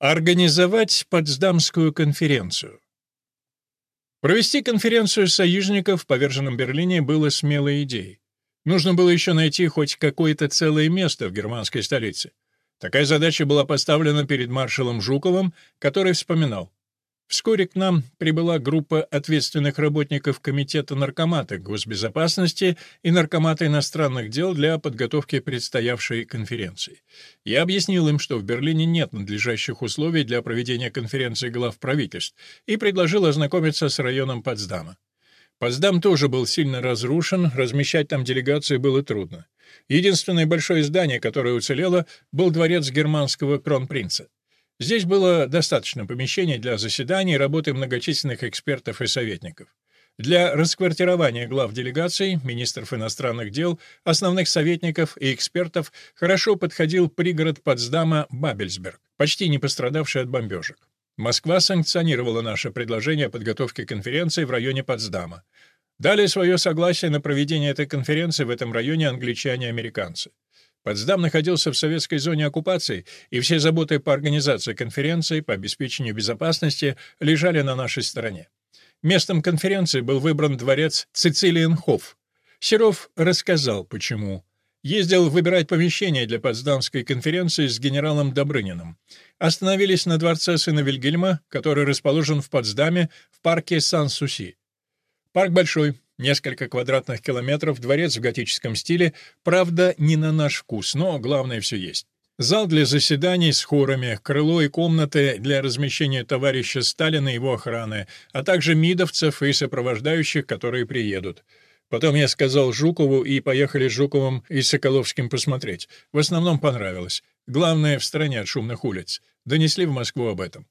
Организовать Потсдамскую конференцию. Провести конференцию союзников в поверженном Берлине было смелой идеей. Нужно было еще найти хоть какое-то целое место в германской столице. Такая задача была поставлена перед маршалом Жуковым, который вспоминал. Вскоре к нам прибыла группа ответственных работников Комитета наркомата госбезопасности и наркомата иностранных дел для подготовки предстоявшей конференции. Я объяснил им, что в Берлине нет надлежащих условий для проведения конференции глав правительств, и предложил ознакомиться с районом Потсдама. Потсдам тоже был сильно разрушен, размещать там делегации было трудно. Единственное большое здание, которое уцелело, был дворец германского кронпринца. Здесь было достаточно помещений для заседаний и работы многочисленных экспертов и советников. Для расквартирования глав делегаций, министров иностранных дел, основных советников и экспертов хорошо подходил пригород Потсдама Бабельсберг, почти не пострадавший от бомбежек. Москва санкционировала наше предложение о подготовке конференции в районе Потсдама. Дали свое согласие на проведение этой конференции в этом районе англичане и американцы. Потсдам находился в советской зоне оккупации, и все заботы по организации конференции, по обеспечению безопасности лежали на нашей стороне. Местом конференции был выбран дворец Цицилиенхоф. Серов рассказал, почему. Ездил выбирать помещение для Потсдамской конференции с генералом Добрыниным. Остановились на дворце сына Вильгельма, который расположен в Потсдаме, в парке Сан-Суси. Парк большой, Несколько квадратных километров, дворец в готическом стиле, правда, не на наш вкус, но главное все есть. Зал для заседаний с хорами, крыло и комнаты для размещения товарища Сталина и его охраны, а также мидовцев и сопровождающих, которые приедут. Потом я сказал Жукову, и поехали с Жуковым и Соколовским посмотреть. В основном понравилось. Главное, в стороне от шумных улиц. Донесли в Москву об этом.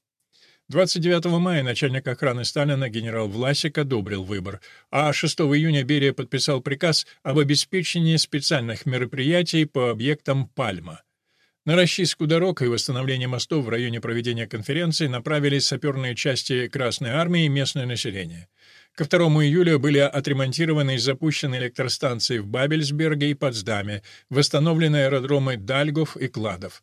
29 мая начальник охраны Сталина генерал Власик одобрил выбор, а 6 июня Берия подписал приказ об обеспечении специальных мероприятий по объектам «Пальма». На расчистку дорог и восстановление мостов в районе проведения конференции направились саперные части Красной Армии и местное население. Ко 2 июля были отремонтированы и запущены электростанции в Бабельсберге и Потсдаме, восстановлены аэродромы Дальгов и Кладов.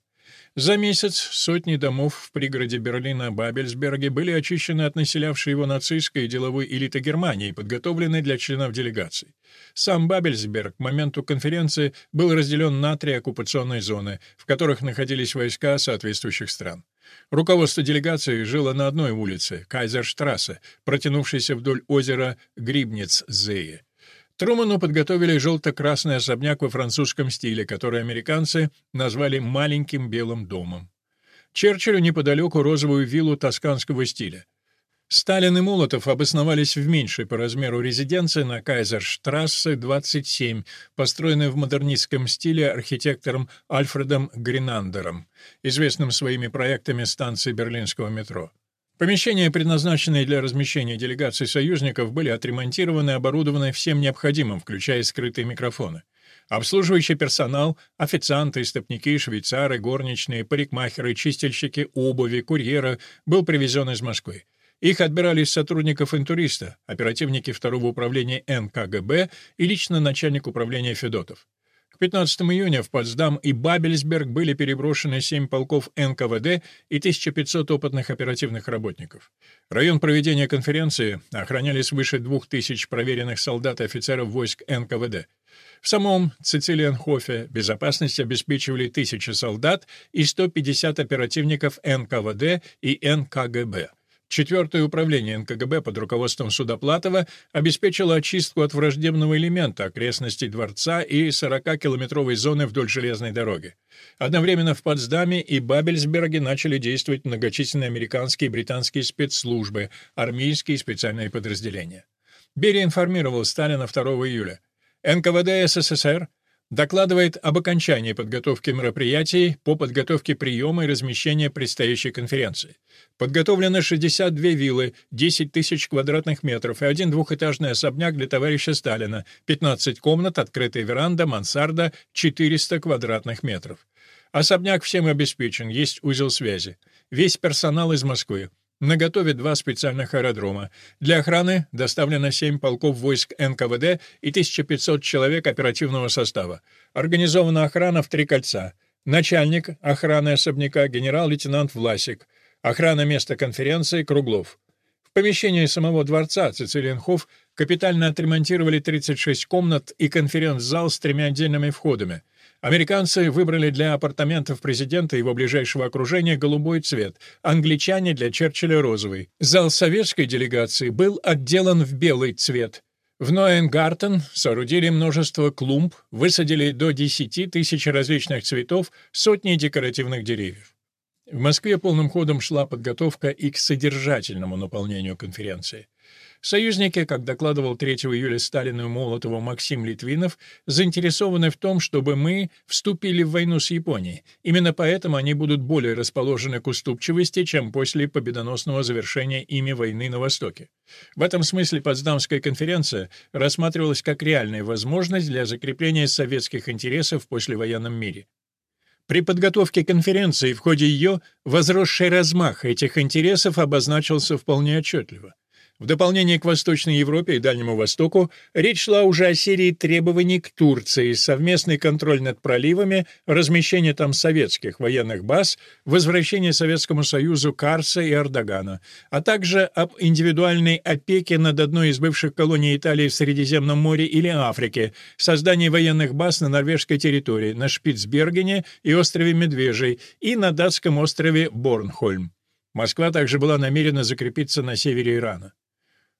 За месяц сотни домов в пригороде Берлина Бабельсберге были очищены от населявшей его нацистской и деловой элиты Германии, подготовленной для членов делегаций. Сам Бабельсберг к моменту конференции был разделен на три оккупационные зоны, в которых находились войска соответствующих стран. Руководство делегации жило на одной улице, Кайзерштрассе, протянувшейся вдоль озера Грибниц-Зее. Труману подготовили желто-красный особняк во французском стиле, который американцы назвали «маленьким белым домом». Черчиллю неподалеку розовую виллу тосканского стиля. Сталин и Молотов обосновались в меньшей по размеру резиденции на Кайзерштрассе, 27, построенной в модернистском стиле архитектором Альфредом Гринандером, известным своими проектами станции берлинского метро. Помещения, предназначенные для размещения делегаций союзников, были отремонтированы и оборудованы всем необходимым, включая скрытые микрофоны. Обслуживающий персонал, официанты, истопники, швейцары, горничные, парикмахеры, чистильщики обуви, курьеры был привезен из Москвы. Их отбирали из сотрудников интуриста, оперативники второго управления НКГБ и лично начальник управления Федотов. К 15 июня в Потсдам и Бабельсберг были переброшены 7 полков НКВД и 1500 опытных оперативных работников. Район проведения конференции охраняли свыше 2000 проверенных солдат и офицеров войск НКВД. В самом Цицилиенхофе безопасность обеспечивали тысячи солдат и 150 оперативников НКВД и НКГБ. Четвертое управление НКГБ под руководством Судоплатова обеспечило очистку от враждебного элемента окрестностей дворца и 40-километровой зоны вдоль железной дороги. Одновременно в Потсдаме и Бабельсберге начали действовать многочисленные американские и британские спецслужбы, армейские и специальные подразделения. Берия информировал Сталина 2 июля. НКВД СССР докладывает об окончании подготовки мероприятий по подготовке приема и размещения предстоящей конференции. Подготовлено 62 виллы, 10 тысяч квадратных метров и один двухэтажный особняк для товарища Сталина, 15 комнат, открытая веранда, мансарда, 400 квадратных метров. Особняк всем обеспечен, есть узел связи. Весь персонал из Москвы. Наготове два специальных аэродрома. Для охраны доставлено семь полков войск НКВД и 1500 человек оперативного состава. Организована охрана в три кольца. Начальник охраны особняка генерал-лейтенант Власик. Охрана места конференции Круглов. В помещении самого дворца Цицилиенхоф капитально отремонтировали 36 комнат и конференц-зал с тремя отдельными входами. Американцы выбрали для апартаментов президента и его ближайшего окружения голубой цвет, англичане для Черчилля розовый. Зал советской делегации был отделан в белый цвет. В Ноенгартен соорудили множество клумб, высадили до 10 тысяч различных цветов, сотни декоративных деревьев. В Москве полным ходом шла подготовка и к содержательному наполнению конференции. Союзники, как докладывал 3 июля Сталину и Молотову Максим Литвинов, заинтересованы в том, чтобы мы вступили в войну с Японией. Именно поэтому они будут более расположены к уступчивости, чем после победоносного завершения ими войны на Востоке. В этом смысле Потсдамская конференция рассматривалась как реальная возможность для закрепления советских интересов в послевоенном мире. При подготовке конференции в ходе ее возросший размах этих интересов обозначился вполне отчетливо. В дополнение к Восточной Европе и Дальнему Востоку речь шла уже о серии требований к Турции, совместный контроль над проливами, размещение там советских военных баз, возвращение Советскому Союзу Карса и Эрдогана, а также об индивидуальной опеке над одной из бывших колоний Италии в Средиземном море или Африке, создании военных баз на норвежской территории, на Шпицбергене и острове Медвежий и на датском острове Борнхольм. Москва также была намерена закрепиться на севере Ирана.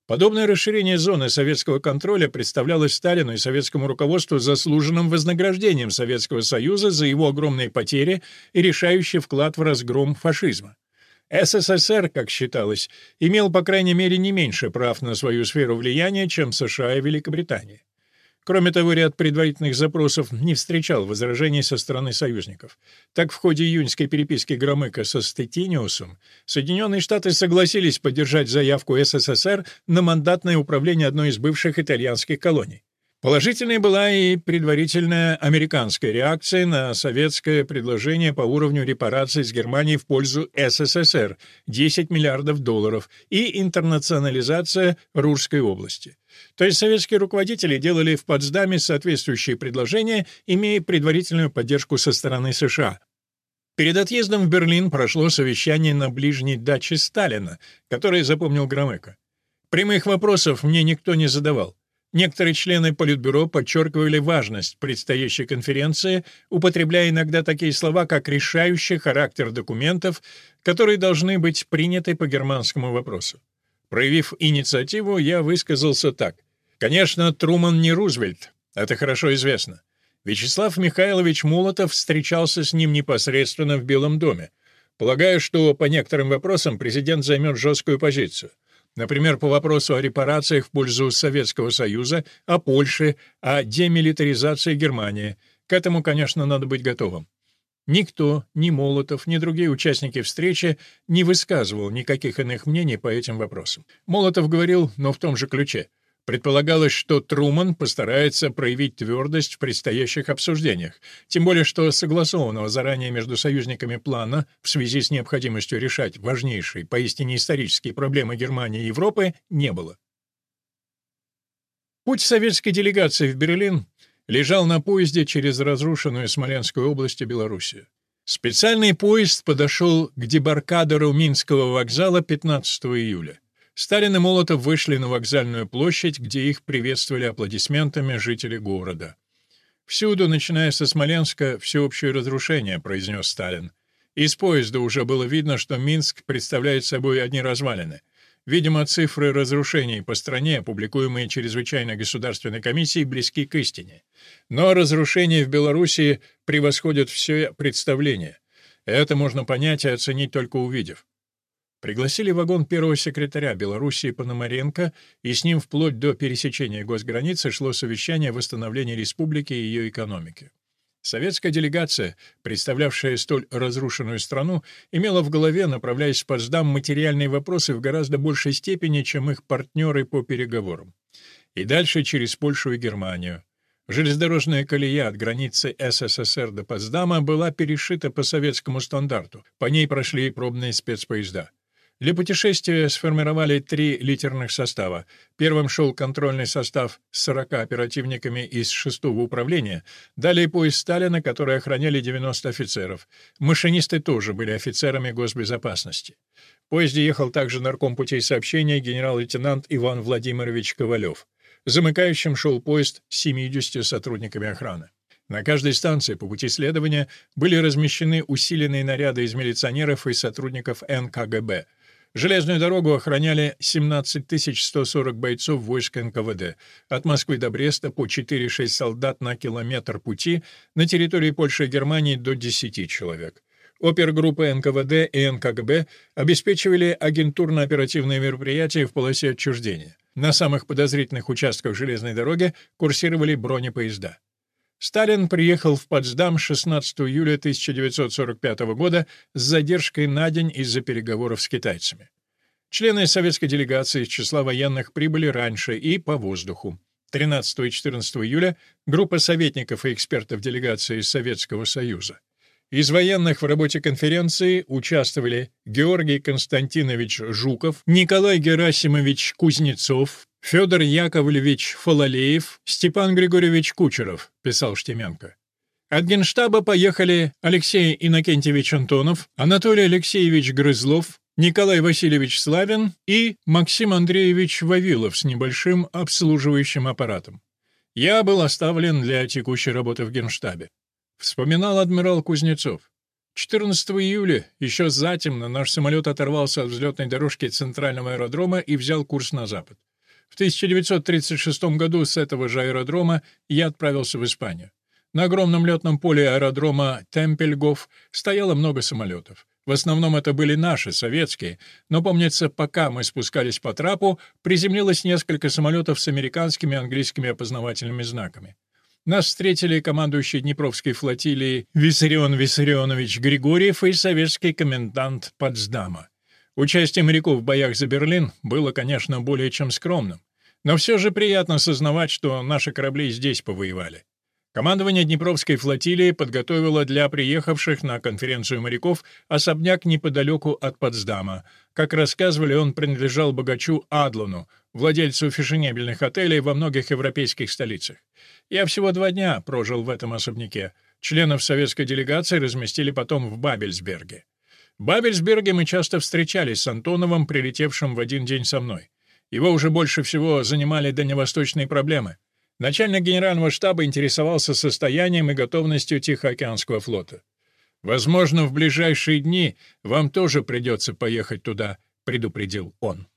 Подобное расширение зоны советского контроля представлялось Сталину и советскому руководству заслуженным вознаграждением Советского Союза за его огромные потери и решающий вклад в разгром фашизма. СССР, как считалось, имел, по крайней мере, не меньше прав на свою сферу влияния, чем США и Великобритания. Кроме того, ряд предварительных запросов не встречал возражений со стороны союзников. Так, в ходе июньской переписки Громыка со Стетиниусом Соединенные Штаты согласились поддержать заявку СССР на мандатное управление одной из бывших итальянских колоний. Положительной была и предварительная американская реакция на советское предложение по уровню репараций с Германией в пользу СССР – 10 миллиардов долларов и интернационализация Рурской области. То есть советские руководители делали в Потсдаме соответствующие предложения, имея предварительную поддержку со стороны США. Перед отъездом в Берлин прошло совещание на ближней даче Сталина, которое запомнил Громыко. Прямых вопросов мне никто не задавал. Некоторые члены Политбюро подчеркивали важность предстоящей конференции, употребляя иногда такие слова, как «решающий характер документов», которые должны быть приняты по германскому вопросу. Проявив инициативу, я высказался так. Конечно, Труман не Рузвельт, это хорошо известно. Вячеслав Михайлович Молотов встречался с ним непосредственно в Белом доме. Полагаю, что по некоторым вопросам президент займет жесткую позицию. Например, по вопросу о репарациях в пользу Советского Союза, о Польше, о демилитаризации Германии. К этому, конечно, надо быть готовым. Никто, ни Молотов, ни другие участники встречи не высказывал никаких иных мнений по этим вопросам. Молотов говорил, но в том же ключе — Предполагалось, что Труман постарается проявить твердость в предстоящих обсуждениях, тем более что согласованного заранее между союзниками плана в связи с необходимостью решать важнейшие, поистине исторические проблемы Германии и Европы не было. Путь советской делегации в Берлин лежал на поезде через разрушенную Смоленскую область и Белоруссию. Специальный поезд подошел к дебаркадеру Минского вокзала 15 июля. Сталин и Молотов вышли на вокзальную площадь, где их приветствовали аплодисментами жители города. «Всюду, начиная со Смоленска, всеобщее разрушение», — произнес Сталин. Из поезда уже было видно, что Минск представляет собой одни развалины. Видимо, цифры разрушений по стране, публикуемые чрезвычайной государственной комиссией, близки к истине. Но разрушения в Белоруссии превосходят все представления. Это можно понять и оценить только увидев. Пригласили вагон первого секретаря Белоруссии Пономаренко, и с ним вплоть до пересечения госграницы шло совещание о восстановлении республики и ее экономики. Советская делегация, представлявшая столь разрушенную страну, имела в голове, направляясь в Потсдам, материальные вопросы в гораздо большей степени, чем их партнеры по переговорам. И дальше через Польшу и Германию. Железнодорожная колея от границы СССР до Потсдама была перешита по советскому стандарту. По ней прошли пробные спецпоезда. Для путешествия сформировали три литерных состава. Первым шел контрольный состав с 40 оперативниками из шестого управления, далее поезд Сталина, который охраняли 90 офицеров. Машинисты тоже были офицерами госбезопасности. В поезде ехал также нарком путей сообщения генерал-лейтенант Иван Владимирович Ковалев. Замыкающим шел поезд с 70 сотрудниками охраны. На каждой станции по пути следования были размещены усиленные наряды из милиционеров и сотрудников НКГБ. Железную дорогу охраняли 17 140 бойцов войск НКВД. От Москвы до Бреста по 4-6 солдат на километр пути, на территории Польши и Германии до 10 человек. Опергруппы НКВД и НКГБ обеспечивали агентурно-оперативные мероприятия в полосе отчуждения. На самых подозрительных участках железной дороги курсировали бронепоезда. Сталин приехал в Потсдам 16 июля 1945 года с задержкой на день из-за переговоров с китайцами. Члены советской делегации из числа военных прибыли раньше и по воздуху. 13 и 14 июля группа советников и экспертов делегации из Советского Союза. Из военных в работе конференции участвовали Георгий Константинович Жуков, Николай Герасимович Кузнецов, Федор Яковлевич Фалалеев, Степан Григорьевич Кучеров, писал Штеменко. От Генштаба поехали Алексей Иннокентьевич Антонов, Анатолий Алексеевич Грызлов, Николай Васильевич Славин и Максим Андреевич Вавилов с небольшим обслуживающим аппаратом. Я был оставлен для текущей работы в Генштабе. Вспоминал адмирал Кузнецов. 14 июля, еще затемно, наш самолет оторвался от взлетной дорожки центрального аэродрома и взял курс на запад. В 1936 году с этого же аэродрома я отправился в Испанию. На огромном летном поле аэродрома Темпельгоф стояло много самолетов. В основном это были наши, советские, но, помнится, пока мы спускались по трапу, приземлилось несколько самолетов с американскими и английскими опознавательными знаками. Нас встретили командующий Днепровской флотилией Виссарион Виссарионович Григорьев и советский комендант Потсдама. Участие моряков в боях за Берлин было, конечно, более чем скромным. Но все же приятно сознавать, что наши корабли здесь повоевали. Командование Днепровской флотилии подготовило для приехавших на конференцию моряков особняк неподалеку от Потсдама. Как рассказывали, он принадлежал богачу Адлону, владельцу фешенебельных отелей во многих европейских столицах. Я всего два дня прожил в этом особняке. Членов советской делегации разместили потом в Бабельсберге. В Бабельсберге мы часто встречались с Антоновым, прилетевшим в один день со мной. Его уже больше всего занимали дальневосточные проблемы. Начальник генерального штаба интересовался состоянием и готовностью Тихоокеанского флота. «Возможно, в ближайшие дни вам тоже придется поехать туда», — предупредил он.